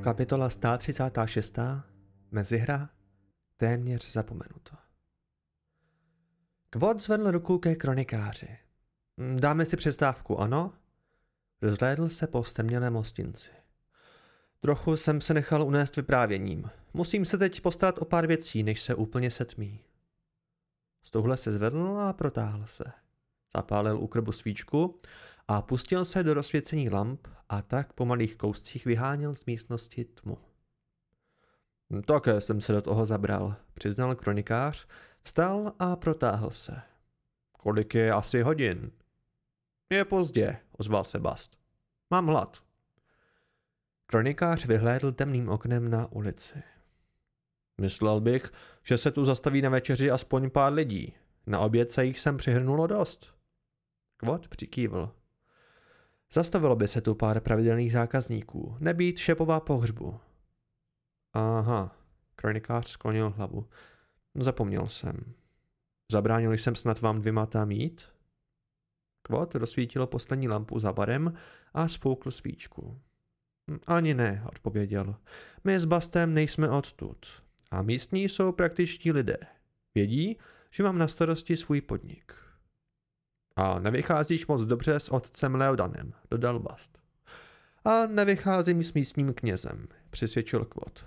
Kapitola 136. Mezihra téměř zapomenuto. Kvot zvedl ruku ke kronikáři. Dáme si přestávku, ano? Rozhlédl se po strmělém hostinci. Trochu jsem se nechal unést vyprávěním. Musím se teď postarat o pár věcí, než se úplně setmí. Z touhle se zvedl a protáhl se. Zapálil u krbu svíčku a pustil se do rozsvěcení lamp a tak po malých kouscích vyháněl z místnosti tmu. Také jsem se do toho zabral, přiznal kronikář, vstal a protáhl se. Kolik je asi hodin? Je pozdě, ozval se Bast. Mám hlad. Kronikář vyhlédl temným oknem na ulici. Myslel bych, že se tu zastaví na večeři aspoň pár lidí. Na oběd se jich sem přihrnulo dost. Kvot přikývl. Zastavilo by se tu pár pravidelných zákazníků, nebýt šepová pohřbu. Aha, kronikář sklonil hlavu. Zapomněl jsem. Zabránil jsem snad vám dvěma tam jít? Kvot rozsvítil poslední lampu za barem a sfoukl svíčku. Ani ne, odpověděl. My s Bastem nejsme odtud. A místní jsou praktičtí lidé. Vědí, že mám na starosti svůj podnik. A nevycházíš moc dobře s otcem Leodanem, dodal Bast. A nevycházím s místním knězem, přisvědčil Kvot.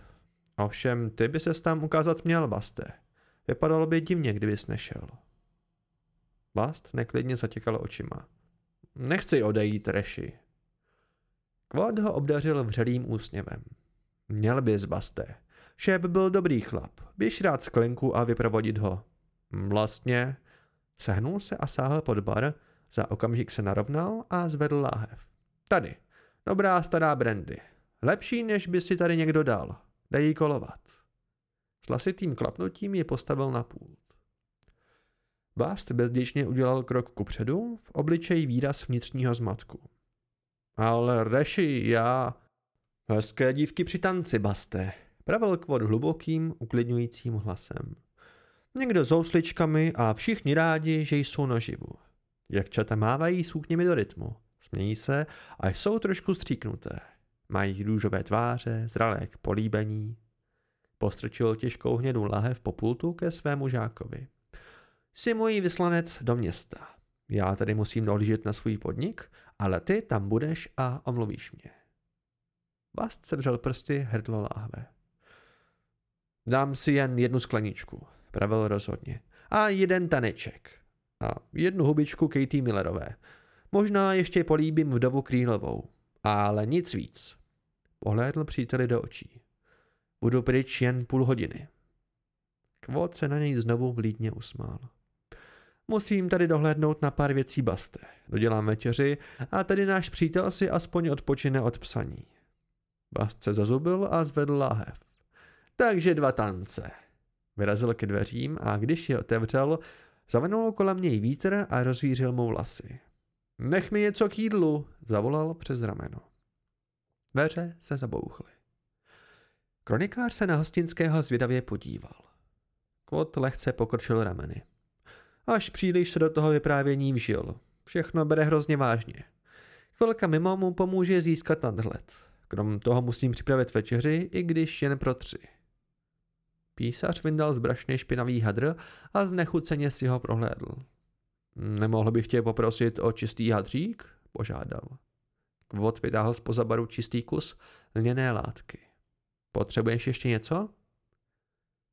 Ovšem, ty by se tam ukázat měl, Baste. Vypadalo by divně, kdybys nešel. Bast neklidně zatěkal očima. Nechci odejít, Reši. Kvot ho obdařil vřelým úsměvem. Měl bys, Baste. Šéf byl dobrý chlap. Běž rád sklenku a vyprovodit ho. Vlastně, Sehnul se a sáhl pod bar, za okamžik se narovnal a zvedl láhev. Tady, dobrá stará brandy. Lepší, než by si tady někdo dal. Dej jí kolovat. S lasitým klapnutím je postavil na pult. Bast bezděčně udělal krok kupředu, v obličeji výraz vnitřního zmatku. Ale reši, já... Hezké dívky při tanci, Baste, pravil kvod hlubokým, uklidňujícím hlasem. Někdo s housličkami a všichni rádi, že jsou naživu. Děvčata mávají sukněmi do rytmu, smějí se a jsou trošku stříknuté. Mají růžové tváře, zralé k políbení. Postrčil těžkou hnědou lahev po pultu ke svému žákovi. Jsi můj vyslanec do města. Já tady musím dohlížet na svůj podnik, ale ty tam budeš a omluvíš mě. Bast sevřel prsty hrdlo láhve. Dám si jen jednu skleničku pravil rozhodně. A jeden taneček. A jednu hubičku Katie Millerové. Možná ještě políbím vdovu Krýlovou. Ale nic víc. Pohlédl příteli do očí. Budu pryč jen půl hodiny. Kvot se na něj znovu vlídně usmál. Musím tady dohlédnout na pár věcí Baste. Dodělám večeři a tady náš přítel si aspoň odpočine od psaní. Bast se zazubil a zvedl láhev. Takže dva tance. Vyrazil ke dveřím a když je otevřel, zavenul kolem něj vítr a rozvířil mu vlasy. Nech mi něco k jídlu, zavolal přes rameno. Dveře se zabouchly. Kronikář se na hostinského zvědavě podíval. Kvot lehce pokrčil rameny. Až příliš se do toho vyprávění vžil. Všechno bere hrozně vážně. Chvilka mimo mu pomůže získat nadhled. Krom toho musím připravit večeři, i když jen pro tři. Písař vyndal z brašny špinavý hadr a znechuceně si ho prohlédl. Nemohl bych tě poprosit o čistý hadřík? Požádal. Kvot vytáhl z pozabaru čistý kus lněné látky. Potřebuješ ještě něco?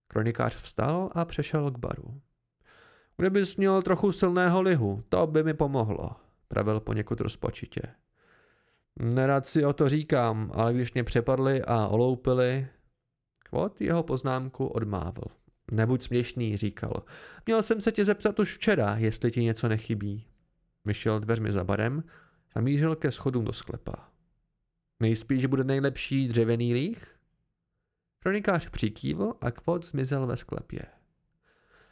Kronikář vstal a přešel k baru. Kdybys měl trochu silného lihu, to by mi pomohlo, pravil poněkud rozpočitě. Nerad si o to říkám, ale když mě přepadli a oloupili, Kvot jeho poznámku odmávl. Nebuď směšný, říkal. Měl jsem se tě zeptat už včera, jestli ti něco nechybí. Vyšel dveřmi za barem, zamířil ke schodům do sklepa. Nejspíš bude nejlepší dřevěný líh? Kronikář přikývl a kvot zmizel ve sklepě.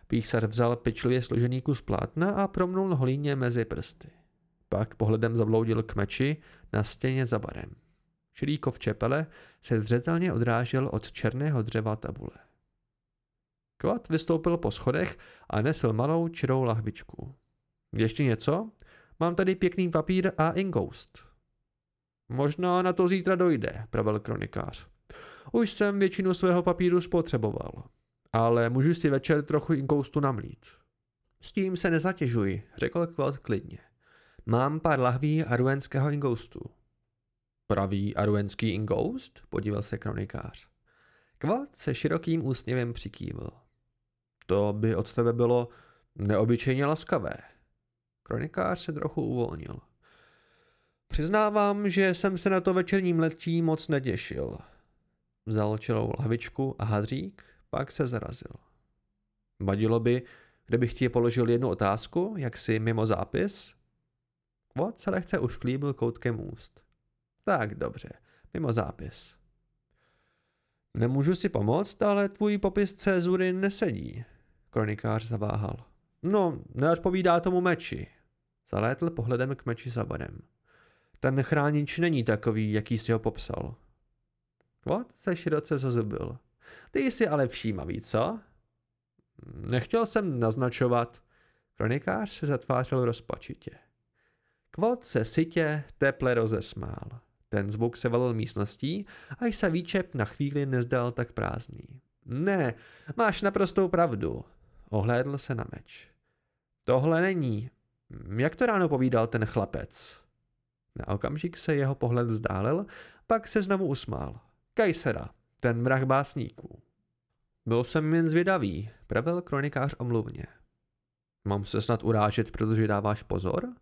Písař vzal pečlivě složený kus plátna a promnul holíně mezi prsty. Pak pohledem zabloudil k meči na stěně za barem. Šedý kov čepele se zřetelně odrážel od černého dřeva tabule. Kvat vystoupil po schodech a nesl malou čirou lahvičku. Ještě něco? Mám tady pěkný papír a ingoust. Možná na to zítra dojde, pravil kronikář. Už jsem většinu svého papíru spotřeboval, ale můžu si večer trochu inkoustu namlít. S tím se nezatěžuji, řekl Kvot klidně. Mám pár lahví aruenského ingoustu. Pravý aruenský ingoust? podíval se kronikář. Kvot se širokým úsměvem přikývil. To by od tebe bylo neobyčejně laskavé. Kronikář se trochu uvolnil. Přiznávám, že jsem se na to večerním letí moc neděšil. Vzal čelou lavičku a hadřík, pak se zarazil. Vadilo by, kdybych ti položil jednu otázku, jak si mimo zápis? Kvot se lehce ušklíbil koutkem úst. Tak dobře, mimo zápis. Nemůžu si pomoct, ale tvůj popis cezury nesedí. Kronikář zaváhal. No, neodpovídá tomu meči. Zalétl pohledem k meči za barem. Ten chránič není takový, jaký si ho popsal. Kvot se široce zazubil. Ty jsi ale všímavý, co? Nechtěl jsem naznačovat. Kronikář se zatvářel rozpačitě. Kvot se sytě teple rozesmál. Ten zvuk se valil místností, až se výčep na chvíli nezdal tak prázdný. Ne, máš naprostou pravdu. Ohlédl se na meč. Tohle není. Jak to ráno povídal ten chlapec? Na okamžik se jeho pohled vzdálil, pak se znovu usmál. Kajsera, ten mrach básníků. Byl jsem jen zvědavý, pravil kronikář omluvně. Mám se snad urážet, protože dáváš pozor?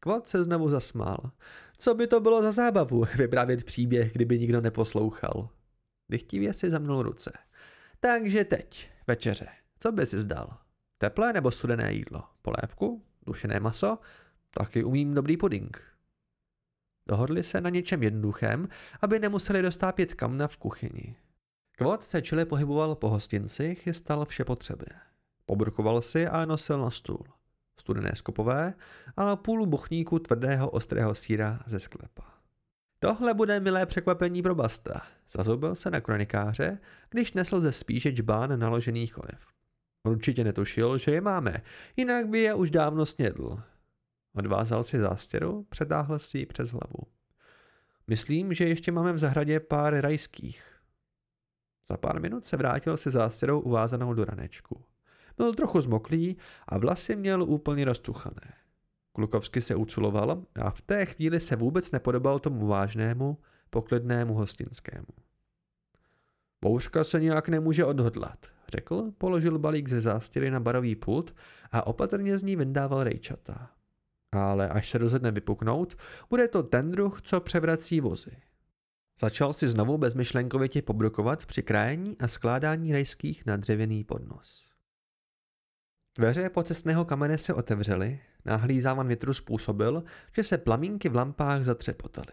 Kvot se znovu zasmál. Co by to bylo za zábavu, vyprávět příběh, kdyby nikdo neposlouchal? Dychtivě si zamnul ruce. Takže teď, večeře, co by si zdal? Teplé nebo studené jídlo? Polévku? Dušené maso? Taky umím dobrý puding. Dohodli se na něčem jednoduchém, aby nemuseli dostápět kamna v kuchyni. Kvot se čile pohyboval po hostinci, chystal vše potřebné. Pobrukoval si a nosil na stůl. Studené skopové a půl buchníku tvrdého ostrého síra ze sklepa. Tohle bude milé překvapení pro Basta, zazoubil se na kronikáře, když nesl ze spíše džbán naložených oliv. Určitě netušil, že je máme, jinak by je už dávno snědl. Odvázal si zástěru, předáhl si ji přes hlavu. Myslím, že ještě máme v zahradě pár rajských. Za pár minut se vrátil se zástěrou uvázanou do ranečku. Byl trochu zmoklý a vlasy měl úplně roztuchané. Klukovsky se uculoval a v té chvíli se vůbec nepodobal tomu vážnému, poklidnému hostinskému. Bouřka se nějak nemůže odhodlat, řekl, položil balík ze zástěry na barový pult a opatrně z ní vyndával rejčata. Ale až se rozhodne vypuknout, bude to ten druh, co převrací vozy. Začal si znovu bezmyšlenkovitě pobrukovat při krájení a skládání rejských na dřevěný podnos. Dveře pocestného kamene se otevřely, náhlý závan větru způsobil, že se plamínky v lampách zatřepotaly.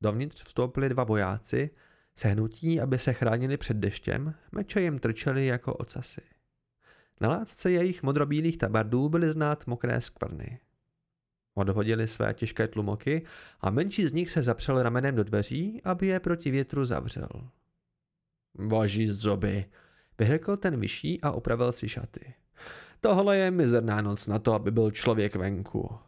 Dovnitř vstoupili dva vojáci, sehnutí, aby se chránili před deštěm, meče jim trčely jako ocasy. Na látce jejich modrobílých tabardů byly znát mokré skvrny. Odhodili své těžké tlumoky a menší z nich se zapřel ramenem do dveří, aby je proti větru zavřel. Boží zoby, vyhrkl ten vyšší a opravil si šaty. Tohle je mizerná noc na to, aby byl člověk venku.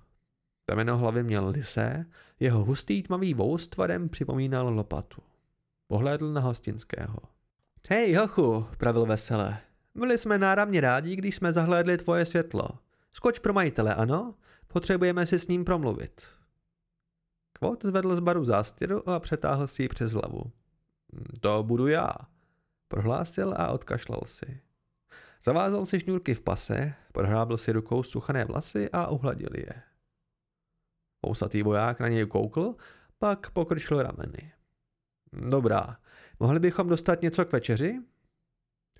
Temeno hlavy měl lisé, jeho hustý tmavý vous tvarem připomínal lopatu. Pohlédl na hostinského. Hej, hochu, pravil vesele. Byli jsme náramně rádi, když jsme zahlédli tvoje světlo. Skoč pro majitele, ano? Potřebujeme si s ním promluvit. Kvot zvedl z baru zástěru a přetáhl si ji přes hlavu. To budu já, prohlásil a odkašlal si. Zavázal si šňůrky v pase, prohrábl si rukou suchané vlasy a uhladil je. Pousatý voják na něj koukl, pak pokrčil rameny. Dobrá, mohli bychom dostat něco k večeři?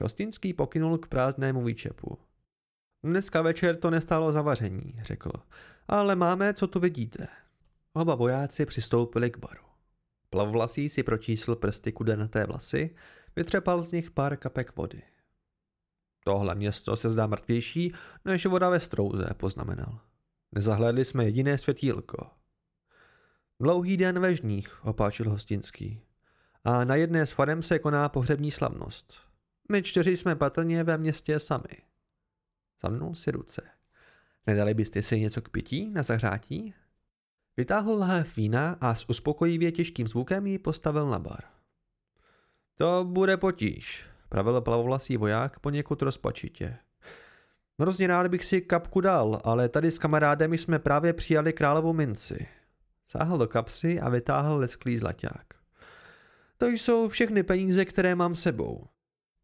Hostinský pokynul k prázdnému výčepu. Dneska večer to nestálo zavaření, řekl, ale máme, co tu vidíte. Oba vojáci přistoupili k baru. Plavvlasí si pročísl prsty kudenaté vlasy, vytřepal z nich pár kapek vody. Tohle město se zdá mrtvější než voda ve strouze, poznamenal. Nezahlédli jsme jediné světýlko. Dlouhý den ve žních, opáčil hostinský. A na jedné z farem se koná pohřební slavnost. My čtyři jsme patrně ve městě sami. Zamnul si ruce. Nedali byste si něco k pití na zahřátí? Vytáhl lahev vína a s uspokojivě těžkým zvukem ji postavil na bar. To bude potíž, pravil plavovlasý voják poněkud rozpačitě. Hrozně rád bych si kapku dal, ale tady s kamarádem jsme právě přijali královou minci. Sáhl do kapsy a vytáhl lesklý zlaťák. To jsou všechny peníze, které mám sebou.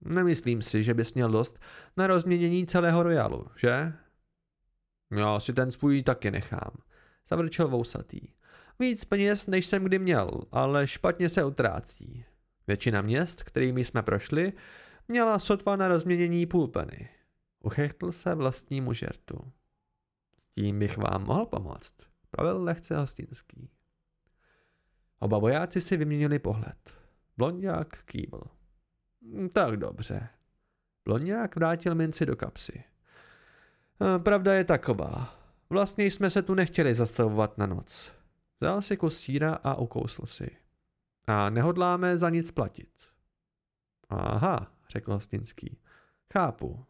Nemyslím si, že bys měl dost na rozměnění celého royalu, že? Já si ten svůj taky nechám, zavrčel vousatý. Víc peněz, než jsem kdy měl, ale špatně se utrácí. Většina měst, kterými jsme prošli, měla sotva na rozměnění půlpeny. Uchechtl se vlastnímu žertu. S tím bych vám mohl pomoct, pravil lehce hostinský. Oba vojáci si vyměnili pohled. Blondák kývl. Tak dobře. Blondák vrátil minci do kapsy. Pravda je taková. Vlastně jsme se tu nechtěli zastavovat na noc. Vzal si kus síra a ukousl si. A nehodláme za nic platit. Aha, řekl Hostinský. Chápu.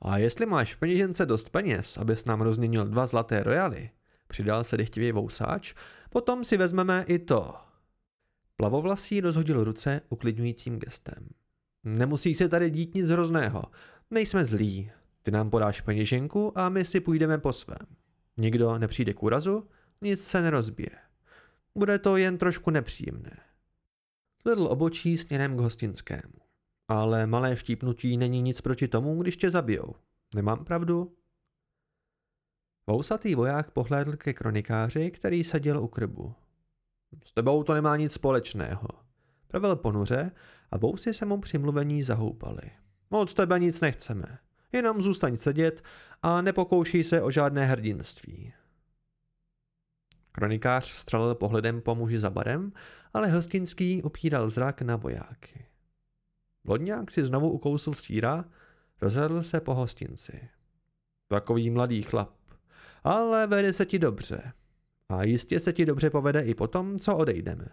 A jestli máš v peněžence dost peněz, abys nám rozměnil dva zlaté rojaly, přidal se dychtivý vousáč, potom si vezmeme i to. Plavovlasí rozhodil ruce uklidňujícím gestem. Nemusí se tady dít nic hrozného. Nejsme zlí. Ty nám podáš peněženku a my si půjdeme po svém. Nikdo nepřijde k úrazu, nic se nerozbije. Bude to jen trošku nepříjemné. Zvedl obočí směrem k hostinskému. Ale malé štípnutí není nic proti tomu, když tě zabijou. Nemám pravdu? Vousatý voják pohlédl ke kronikáři, který seděl u krbu. S tebou to nemá nic společného. Pravil ponuře a vousy se mu při mluvení zahoupaly. Od tebe nic nechceme. Jenom zůstaň sedět a nepokoušej se o žádné hrdinství. Kronikář střelil pohledem po muži za barem, ale Hostinský upíral zrak na vojáky. Lodňák si znovu ukousl síra, rozhledl se po hostinci. Takový mladý chlap. Ale vede se ti dobře. A jistě se ti dobře povede i potom, co odejdeme.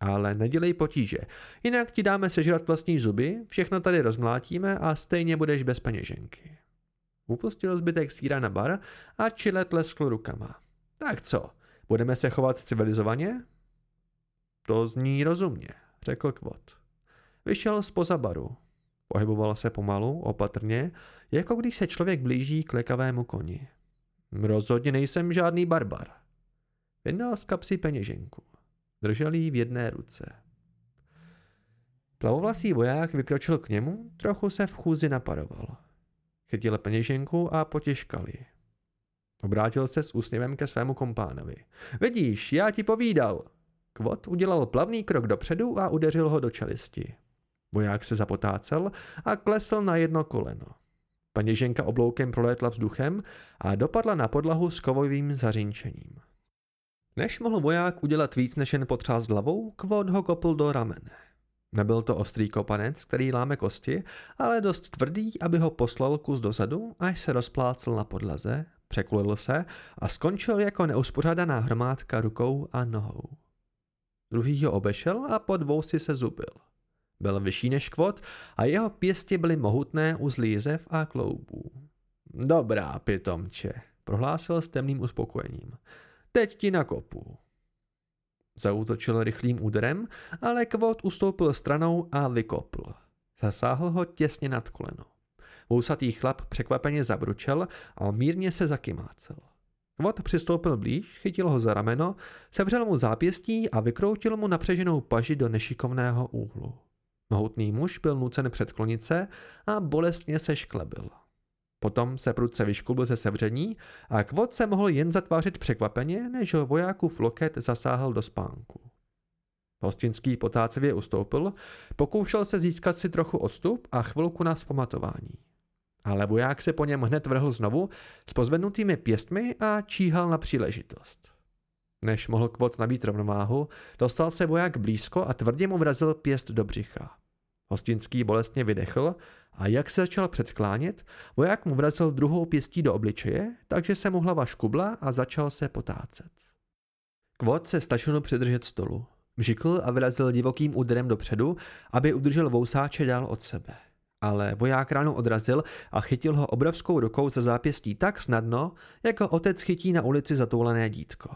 Ale nedělej potíže, jinak ti dáme sežrat vlastní zuby, všechno tady rozmlátíme a stejně budeš bez peněženky. Upustil zbytek síra na bar a čilet leskl rukama. Tak co, budeme se chovat civilizovaně? To zní rozumně, řekl Kvot. Vyšel z baru. Pohyboval se pomalu, opatrně, jako když se člověk blíží k lekavému koni. Rozhodně nejsem žádný barbar. Vydal z kapsy peněženku. Držel ji v jedné ruce. Plavovlasý voják vykročil k němu, trochu se v chůzi naparoval. Chytil peněženku a potěžkal ji. Obrátil se s úsměvem ke svému kompánovi. Vidíš, já ti povídal. Kvot udělal plavný krok dopředu a udeřil ho do čelisti. Voják se zapotácel a klesl na jedno koleno. Paněženka obloukem prolétla vzduchem a dopadla na podlahu s kovovým zařinčením. Než mohl voják udělat víc než jen potřást hlavou, Kvot ho kopl do ramene. Nebyl to ostrý kopanec, který láme kosti, ale dost tvrdý, aby ho poslal kus dozadu, až se rozplácel na podlaze, překulil se a skončil jako neuspořádaná hromádka rukou a nohou. Druhý ho obešel a pod vousy se zubil. Byl vyšší než kvot a jeho pěsti byly mohutné u zlízev a kloubů. Dobrá, pitomče, prohlásil s temným uspokojením. Teď ti nakopu. Zautočil rychlým úderem, ale kvot ustoupil stranou a vykopl. Zasáhl ho těsně nad koleno. Vousatý chlap překvapeně zabručel a mírně se zakymácel. Kvot přistoupil blíž, chytil ho za rameno, sevřel mu zápěstí a vykroutil mu napřeženou paži do nešikovného úhlu. Mohutný muž byl nucen předklonit se a bolestně se šklebil. Potom se prudce vyškubl ze sevření a Kvot se mohl jen zatvářit překvapeně, než ho vojákův loket zasáhl do spánku. Hostinský potácevě ustoupil, pokoušel se získat si trochu odstup a chvilku na vzpamatování. Ale voják se po něm hned vrhl znovu s pozvednutými pěstmi a číhal na příležitost. Než mohl kvot nabít rovnováhu, dostal se voják blízko a tvrdě mu vrazil pěst do břicha. Hostinský bolestně vydechl a jak se začal předklánět, voják mu vrazil druhou pěstí do obličeje, takže se mu hlava škubla a začal se potácet. Kvot se stačil přidržet stolu. Vžikl a vyrazil divokým úderem dopředu, aby udržel vousáče dál od sebe. Ale voják ráno odrazil a chytil ho obrovskou rukou za zápěstí tak snadno, jako otec chytí na ulici zatoulené dítko.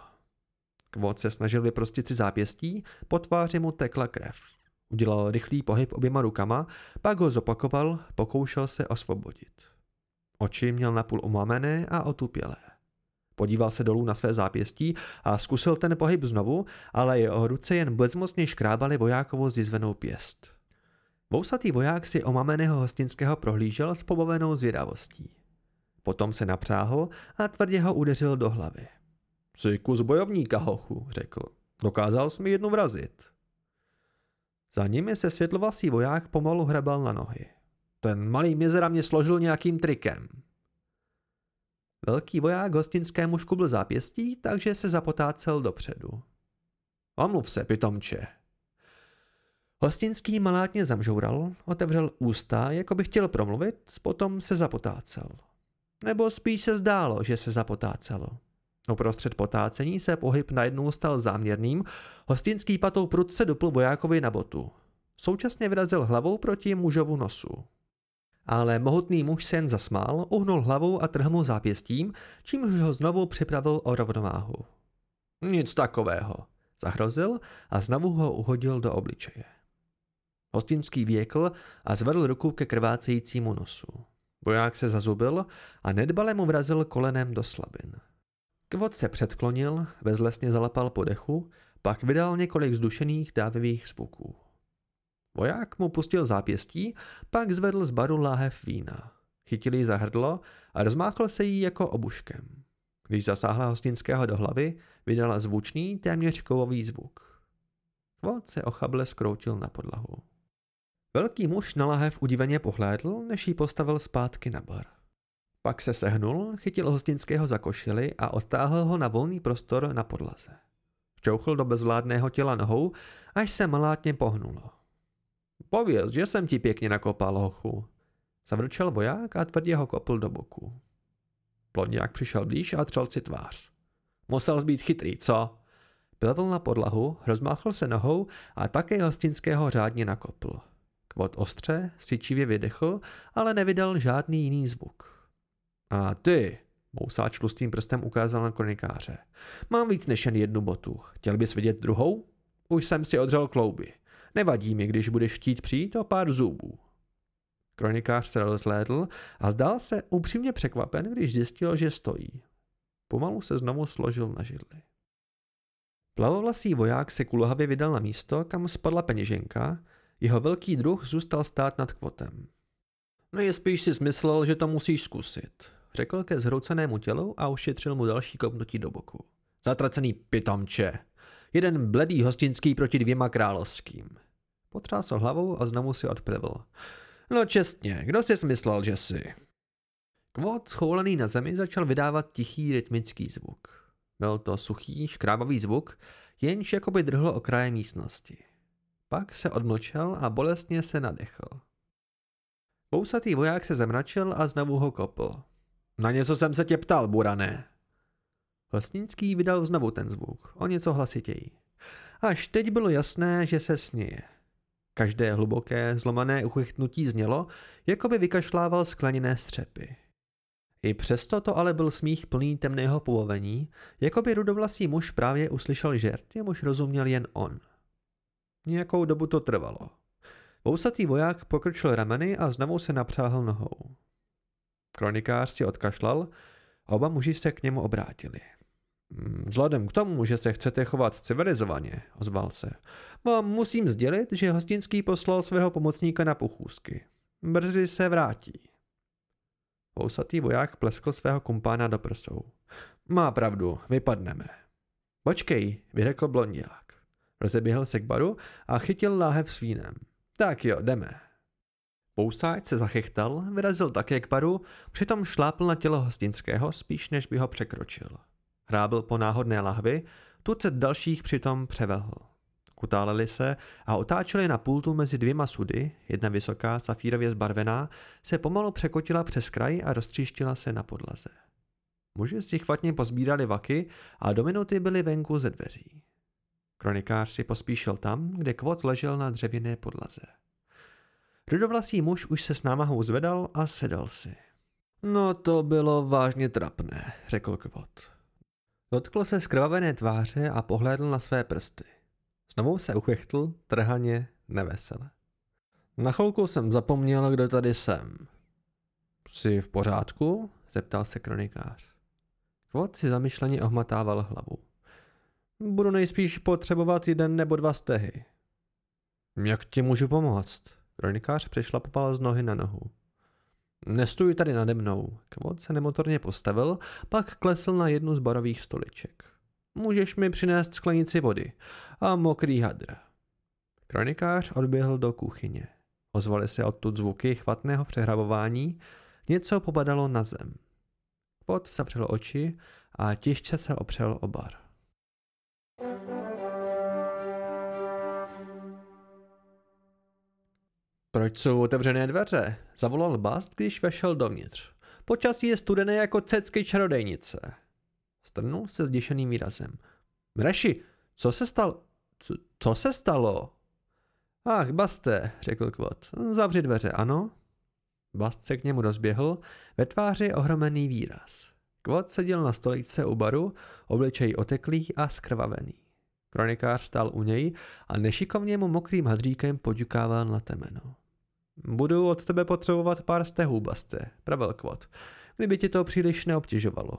Kvot se snažil vyprostit si zápěstí, po tváři mu tekla krev. Udělal rychlý pohyb oběma rukama, pak ho zopakoval, pokoušel se osvobodit. Oči měl napůl umamené a otupělé. Podíval se dolů na své zápěstí a zkusil ten pohyb znovu, ale jeho ruce jen bezmocně škrábaly vojákovou zizvenou pěst. Vousatý voják si omameného hostinského prohlížel s pobavenou zvědavostí. Potom se napřáhl a tvrdě ho udeřil do hlavy. Jsi kus bojovníka, hochu, řekl. Dokázal jsi mi jednu vrazit. Za nimi se světlovasý voják pomalu hrabal na nohy. Ten malý mizera mě složil nějakým trikem. Velký voják hostinskému škubl zápěstí, takže se zapotácel dopředu. Omluv se, pitomče. Hostinský malátně zamžoural, otevřel ústa, jako by chtěl promluvit, potom se zapotácel. Nebo spíš se zdálo, že se zapotácelo. Uprostřed potácení se pohyb najednou stal záměrným, hostinský patou prudce dupl vojákovi na botu. Současně vyrazil hlavou proti mužovu nosu. Ale mohutný muž se jen zasmál, uhnul hlavou a trhnul zápěstím, čímž ho znovu připravil o rovnováhu. Nic takového, zahrozil a znovu ho uhodil do obličeje. Hostinský věkl a zvedl ruku ke krvácejícímu nosu. Voják se zazubil a nedbale mu vrazil kolenem do slabin. Kvot se předklonil, bezlesně zalapal po dechu, pak vydal několik zdušených dávivých zvuků. Voják mu pustil zápěstí, pak zvedl z baru láhev vína. Chytil ji za hrdlo a rozmáchl se jí jako obuškem. Když zasáhla hostinského do hlavy, vydala zvučný, téměř kovový zvuk. Kvot se ochable skroutil na podlahu. Velký muž na lahev udiveně pohlédl, než ji postavil zpátky na bar. Pak se sehnul, chytil hostinského za košili a odtáhl ho na volný prostor na podlaze. Čouchl do bezvládného těla nohou, až se malátně pohnulo. Pověz, že jsem ti pěkně nakopal, hochu. Zavrčel voják a tvrdě ho kopl do boku. Plodňák přišel blíž a třel si tvář. Musel být chytrý, co? Plevl na podlahu, rozmáchl se nohou a také hostinského řádně nakopl. Kvot ostře, syčivě vydechl, ale nevydal žádný jiný zvuk. A ty, Mousáč tlustým prstem ukázal na kronikáře. Mám víc než jen jednu botu. Chtěl bys vidět druhou? Už jsem si odřel klouby. Nevadí mi, když budeš chtít přijít o pár zubů. Kronikář se rozhlédl a zdál se upřímně překvapen, když zjistil, že stojí. Pomalu se znovu složil na židli. Plavovlasý voják se kulhavě vydal na místo, kam spadla peněženka, jeho velký druh zůstal stát nad kvotem. Nejspíš si smyslel, že to musíš zkusit, řekl ke zhroucenému tělu a ušetřil mu další kopnutí do boku. Zatracený pitomče. Jeden bledý hostinský proti dvěma královským. Potřásl hlavou a znovu si odplivl. No čestně, kdo si smyslel, že jsi? Kvot, schoulený na zemi, začal vydávat tichý rytmický zvuk. Byl to suchý, škrábavý zvuk, jenž jakoby drhlo okraje místnosti. Pak se odmlčel a bolestně se nadechl. Bousatý voják se zemračil a znovu ho kopl. Na něco jsem se tě ptal, Burané. Hostnický vydal znovu ten zvuk, o něco hlasitěji. Až teď bylo jasné, že se směje. Každé hluboké, zlomané uchytnutí znělo, jako by vykašlával skleněné střepy. I přesto to ale byl smích plný temného povovení, jako by rudovlasý muž právě uslyšel žert, jemuž rozuměl jen on. Nějakou dobu to trvalo. Vousatý voják pokrčil rameny a znovu se napřáhl nohou. Kronikář si odkašlal a oba muži se k němu obrátili. Hmm, vzhledem k tomu, že se chcete chovat civilizovaně, ozval se, vám musím sdělit, že hostinský poslal svého pomocníka na pochůzky. Brzy se vrátí. Vousatý voják pleskl svého kumpána do prsou. Má pravdu, vypadneme. Počkej, vyřekl blondiák. Rozeběhl se k baru a chytil láhev s vínem. Tak jo, jdeme. Pousáč se zachychtal, vyrazil také k baru, přitom šlápl na tělo hostinského spíš než by ho překročil. Hrábil po náhodné lahvi, tucet dalších přitom převehl. Kutáleli se a otáčeli na pultu mezi dvěma sudy, jedna vysoká, safírově zbarvená, se pomalu překotila přes kraj a roztříštila se na podlaze. Muži si chvatně pozbírali vaky a do minuty byli venku ze dveří. Kronikář si pospíšil tam, kde kvot ležel na dřevěné podlaze. Rudovlasý muž už se s námahou zvedal a sedal si. No to bylo vážně trapné, řekl kvot. Dotkl se skrvavené tváře a pohlédl na své prsty. Znovu se uchechtl, trhaně, nevesele. Na chvilku jsem zapomněl, kdo tady jsem. Jsi v pořádku? zeptal se kronikář. Kvot si zamyšleně ohmatával hlavu. Budu nejspíš potřebovat jeden nebo dva stehy. Jak ti můžu pomoct? Kronikář přešlapoval z nohy na nohu. Nestůj tady nade mnou. Kvot se nemotorně postavil, pak klesl na jednu z barových stoliček. Můžeš mi přinést sklenici vody a mokrý hadr. Kronikář odběhl do kuchyně. Ozvaly se odtud zvuky chvatného přehrabování, něco popadalo na zem. Pot zavřel oči a těžce se opřel o bar. Proč jsou otevřené dveře? Zavolal Bast, když vešel dovnitř. Počasí je studené jako cecky čarodejnice. Strnul se zděšeným výrazem. Mreši, co se stalo? Co, co se stalo? Ach, Baste, řekl Kvot. Zavři dveře, ano? Bast se k němu rozběhl, ve tváři ohromený výraz. Kvot seděl na stoličce u baru, obličej oteklý a skrvavený. Kronikář stál u něj a nešikovně mu mokrým hadříkem podukával na temeno. Budu od tebe potřebovat pár stehů, Baste, pravil Kvot, kdyby ti to příliš neobtěžovalo.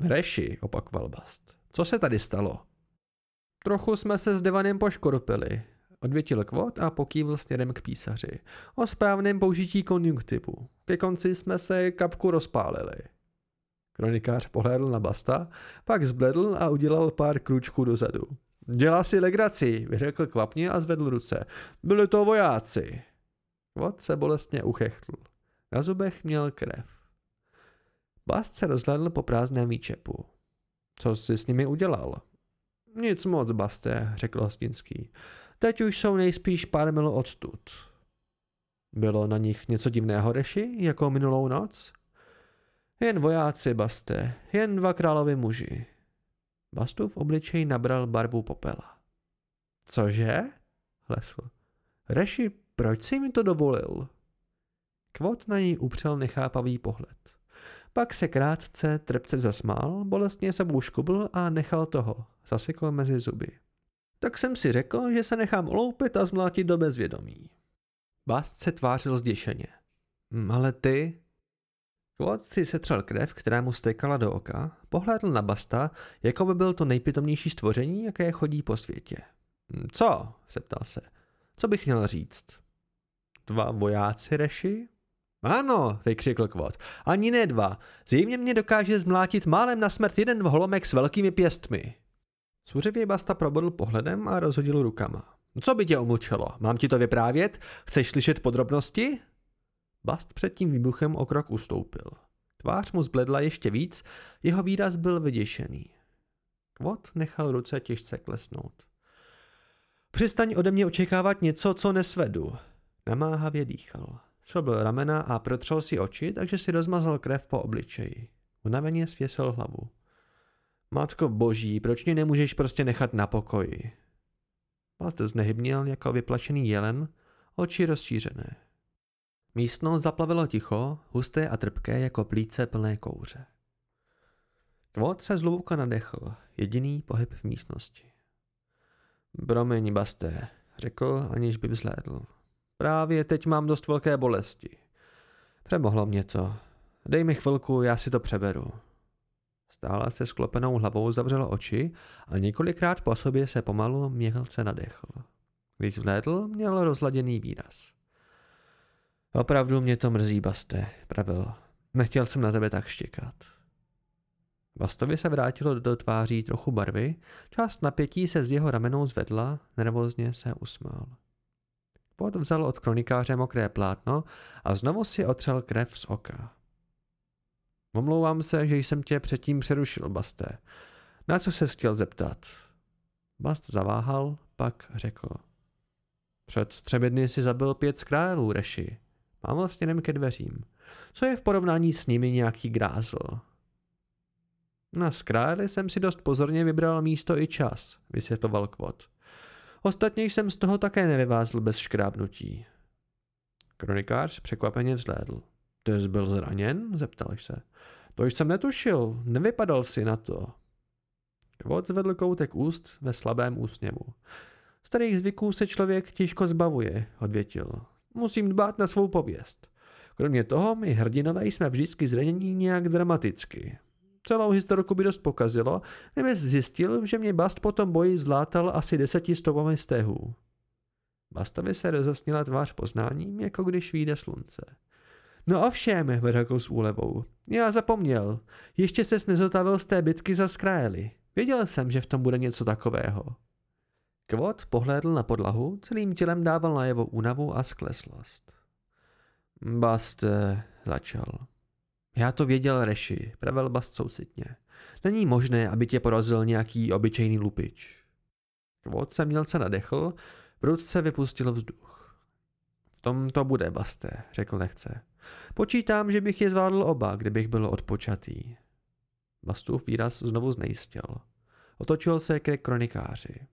Reši, opakoval Bast. Co se tady stalo? Trochu jsme se s Devanem poškorupili, odvětil Kvot a pokývl směrem k písaři. O správném použití konjunktivu. Ke konci jsme se kapku rozpálili. Kronikář pohlédl na Basta, pak zbledl a udělal pár krůčků dozadu. Dělá si legraci, vyřekl kvapně a zvedl ruce. Byli to vojáci. Kvot se bolestně uchechtl. Na zubech měl krev. Bast se rozhledl po prázdném výčepu. Co jsi s nimi udělal? Nic moc, Baste, řekl Hostinský. Teď už jsou nejspíš pár mil odtud. Bylo na nich něco divného, Reši, jako minulou noc? Jen vojáci, Baste, jen dva královi muži. Bastův obličej nabral barvu popela. Cože? Hlesl. Reši, proč jsi mi to dovolil? Kvot na ní upřel nechápavý pohled. Pak se krátce trpce zasmál, bolestně se škubl a nechal toho, zasekl mezi zuby. Tak jsem si řekl, že se nechám oloupit a zmlátit do bezvědomí. Bast se tvářil zděšeně. Hm, ale ty... Kvot si setřel krev, která mu stékala do oka, pohlédl na Basta, jako by byl to nejpitomnější stvoření, jaké chodí po světě. Hm, co? zeptal se. Co bych měl říct? Dva vojáci, Reši? Ano, vykřikl Kvot. Ani ne dva. Zjevně mě dokáže zmlátit málem na smrt jeden holomek s velkými pěstmi. Souřivě Basta probodl pohledem a rozhodil rukama. Co by tě omlčelo? Mám ti to vyprávět? Chceš slyšet podrobnosti? Bast před tím výbuchem o krok ustoupil. Tvář mu zbledla ještě víc, jeho výraz byl vyděšený. Kvot nechal ruce těžce klesnout. Přistaň ode mě očekávat něco, co nesvedu. Namáhavě dýchal. Slobil ramena a protřel si oči, takže si rozmazal krev po obličeji. Unaveně svěsil hlavu. Matko boží, proč mě nemůžeš prostě nechat na pokoji? Past znehybnil jako vyplašený jelen, oči rozšířené. Místnost zaplavilo ticho, husté a trpké jako plíce plné kouře. Kvot se zlouka nadechl, jediný pohyb v místnosti. Promiň, Basté, řekl, aniž by vzhlédl. Právě teď mám dost velké bolesti. Přemohlo mě to. Dej mi chvilku, já si to přeberu. Stále se sklopenou hlavou zavřel oči a několikrát po sobě se pomalu mělce nadechl. Když vzhlédl, měl rozladěný výraz. Opravdu mě to mrzí, Baste, pravil. Nechtěl jsem na tebe tak štěkat. Bastovi se vrátilo do tváří trochu barvy, část napětí se z jeho ramenou zvedla, nervózně se usmál. Pod vzal od kronikáře mokré plátno a znovu si otřel krev z oka. Omlouvám se, že jsem tě předtím přerušil, Baste. Na co se chtěl zeptat? Bast zaváhal, pak řekl. Před třemi dny si zabil pět králů, Reši. Mám vlastně ke dveřím. Co je v porovnání s nimi nějaký grázl? Na skráli jsem si dost pozorně vybral místo i čas, vysvětloval Kvot. Ostatně jsem z toho také nevyvázl bez škrábnutí. Kronikář překvapeně vzlédl. Ty jsi byl zraněn? zeptal se. To jsem netušil, nevypadal si na to. Kvot zvedl koutek úst ve slabém úsměvu. Starých zvyků se člověk těžko zbavuje, odvětil. Musím dbát na svou pověst. Kromě toho, my hrdinové jsme vždycky zranění nějak dramaticky. Celou historku by dost pokazilo, kdyby zjistil, že mě Bast po tom boji zlátal asi deseti stopami stehů. Bastovi se rozasnila tvář poznáním, jako když vyjde slunce. No ovšem, vyřekl s úlevou. Já zapomněl. Ještě ses nezotavil z té bitky za Skraeli. Věděl jsem, že v tom bude něco takového. Kvot pohlédl na podlahu, celým tělem dával najevo únavu a skleslost. Bast začal. Já to věděl, Reši, pravil Bast soucitně. Není možné, aby tě porazil nějaký obyčejný lupič. Kvot se mělce nadechl, prudce vypustil vzduch. V tom to bude, Baste, řekl nechce. Počítám, že bych je zvládl oba, kdybych byl odpočatý. Bastův výraz znovu znejistil. Otočil se ke kronikáři.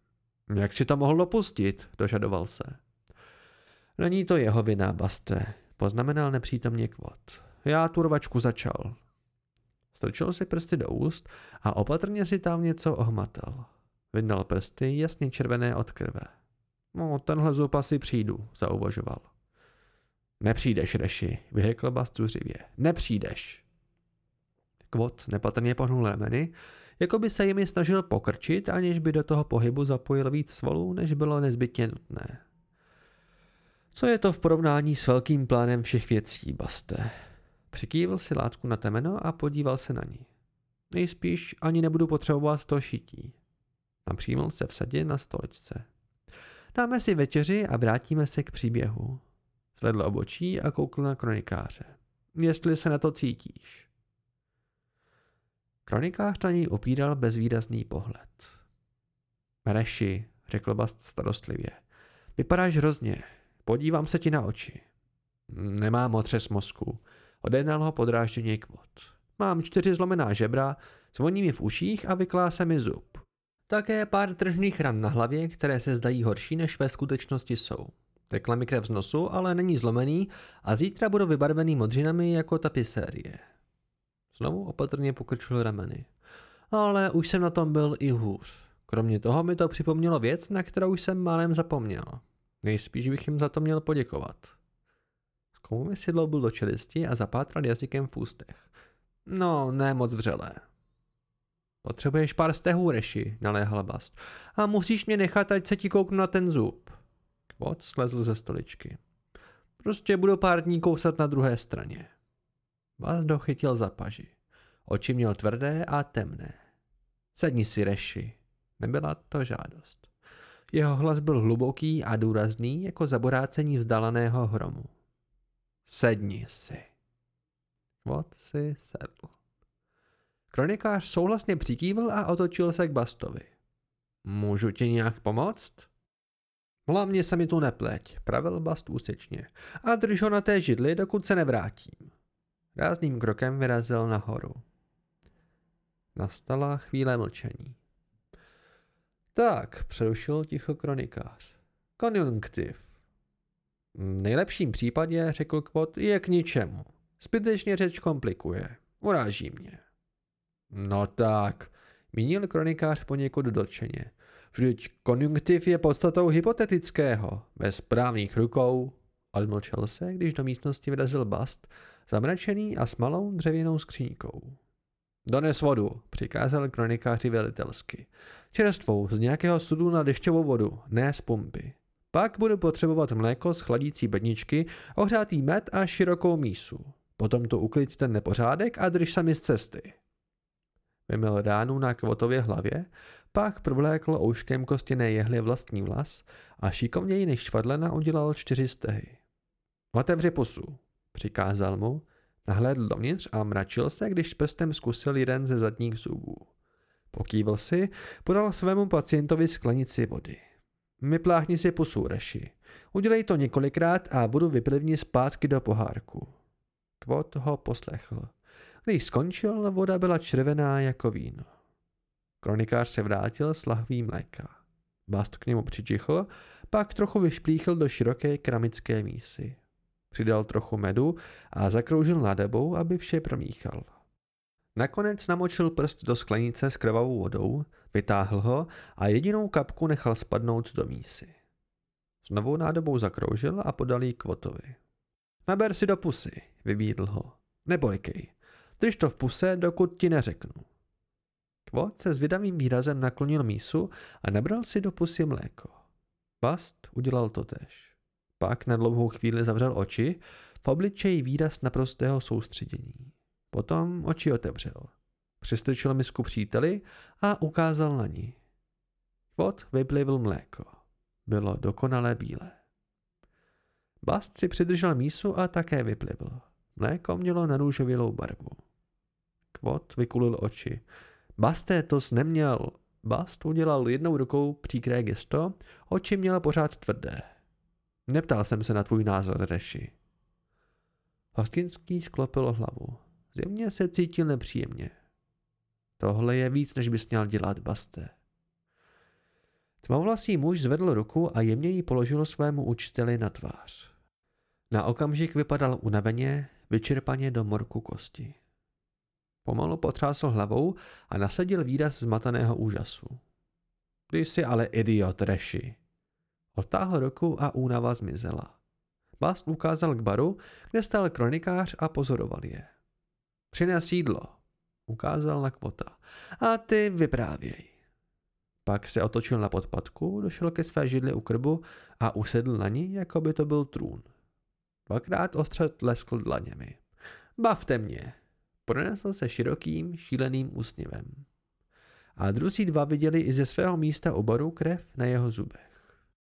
Jak si to mohl dopustit? dožadoval se. Není to jeho vina, Baste, poznamenal nepřítomně Kvot. Já tu rvačku začal. Strčil si prsty do úst a opatrně si tam něco ohmatal. Vydal prsty jasně červené od krve. No, tenhle zub asi přijdu, zauvažoval. Nepřijdeš, Reši, vyhekl bastuřivě. Nepřijdeš. Kvot nepatrně pohnul rameny, jako by se jimi snažil pokrčit, aniž by do toho pohybu zapojil víc svalů, než bylo nezbytně nutné. Co je to v porovnání s velkým plánem všech věcí, Baste? Přikývil si látku na temeno a podíval se na ní. Nejspíš ani nebudu potřebovat to šití. Napřímil se v sadě na stolečce. Dáme si večeři a vrátíme se k příběhu. Zvedl obočí a koukl na kronikáře. Jestli se na to cítíš. Kronikář na ní opíral bezvýrazný pohled. Reši, řekl Bast starostlivě. Vypadáš hrozně. Podívám se ti na oči. Nemám otřes mozku. Odehnal ho podrážděně kvot. Mám čtyři zlomená žebra, zvoní mi v uších a vyklá se mi zub. Také pár tržných ran na hlavě, které se zdají horší, než ve skutečnosti jsou. Tekla mi krev z nosu, ale není zlomený a zítra budu vybarvený modřinami jako tapisérie. Znovu opatrně pokrčil rameny. Ale už jsem na tom byl i hůř. Kromě toho mi to připomnělo věc, na kterou jsem málem zapomněl. Nejspíš bych jim za to měl poděkovat. Si byl do čelisti a zapátral jazykem v ústech. No, ne moc vřelé. Potřebuješ pár stehů, Reši, naléhal Bast. A musíš mě nechat, ať se ti kouknu na ten zub. Kvot slezl ze stoličky. Prostě budu pár dní kousat na druhé straně. Bast dochytil za paži. Oči měl tvrdé a temné. Sedni si, Reši. Nebyla to žádost. Jeho hlas byl hluboký a důrazný jako zaborácení vzdáleného hromu. Sedni si. Kvot si sedl. Kronikář souhlasně přikývl a otočil se k Bastovi. Můžu ti nějak pomoct? Hlavně se mi tu nepleť, pravil Bast úsečně, a drž ho na té židli, dokud se nevrátím. Rázným krokem vyrazil nahoru. Nastala chvíle mlčení. Tak, přerušil ticho kronikář. Konjunktiv. Nejlepším případě, řekl Kvot, je k ničemu. Zbytečně řeč komplikuje. Uráží mě. No tak, mínil kronikář poněkud dotčeně. Vždyť konjunktiv je podstatou hypotetického. Ve správných rukou odmlčel se, když do místnosti vrazil bast, zamračený a s malou dřevěnou skříňkou. Dones vodu, přikázal kronikáři velitelsky. Čerstvou, z nějakého sudu na dešťovou vodu, ne z pumpy. Pak budu potřebovat mléko z chladící bedničky, ohřátý med a širokou mísu. Potom tu uklid ten nepořádek a drž sami z cesty. Vymil ránu na kvotově hlavě, pak provlékl ouškem kostěné jehly vlastní vlas a šikovněji než švadlena udělal čtyři stehy. Otevři pusu, přikázal mu, nahlédl dovnitř a mračil se, když prstem zkusil jeden ze zadních zubů. Pokývil si, podal svému pacientovi sklenici vody. Vypláchni si pusu, Reši. Udělej to několikrát a vodu vyplivni zpátky do pohárku. Kvot ho poslechl. Když skončil, voda byla červená jako víno. Kronikář se vrátil s lahví mléka. Bast k němu přičichl, pak trochu vyšplíchl do široké keramické mísy. Přidal trochu medu a zakroužil nádobou, aby vše promíchal. Nakonec namočil prst do sklenice s krvavou vodou, vytáhl ho a jedinou kapku nechal spadnout do mísy. Znovu nádobou zakroužil a podal jí kvotovi. Naber si do pusy, vybídl ho. Nebolikej. Drž to v puse, dokud ti neřeknu. Kvot se s vydavým výrazem naklonil mísu a nabral si do pusy mléko. Bast udělal to tež. Pak na dlouhou chvíli zavřel oči, v obličeji výraz naprostého soustředění. Potom oči otevřel. Přistrčil misku příteli a ukázal na ní. Kvot vyplivil mléko. Bylo dokonale bílé. Bast si přidržel mísu a také vyplivl. Mléko mělo narůžovělou barvu. Kvot vykulil oči. Basté to neměl. Bast udělal jednou rukou příkré gesto, oči měl pořád tvrdé. Neptal jsem se na tvůj názor, Reši. Hostinský sklopil hlavu. Zjevně se cítil nepříjemně. Tohle je víc, než bys měl dělat, Basté. Tmavlasý muž zvedl ruku a jemně ji položil svému učiteli na tvář. Na okamžik vypadal unaveně, vyčerpaně do morku kosti. Pomalu potřásl hlavou a nasadil výraz zmateného úžasu. Ty jsi ale idiot, Reši. Odtáhl ruku a únava zmizela. Bast ukázal k baru, kde stál kronikář a pozoroval je. Přines jídlo, ukázal na kvota. A ty vyprávěj. Pak se otočil na podpadku, došel ke své židli u krbu a usedl na ní, jako by to byl trůn. Dvakrát ostřed leskl dlaněmi. Bavte mě. Pronesl se širokým, šíleným úsměvem. A druzí dva viděli i ze svého místa oboru krev na jeho zubech.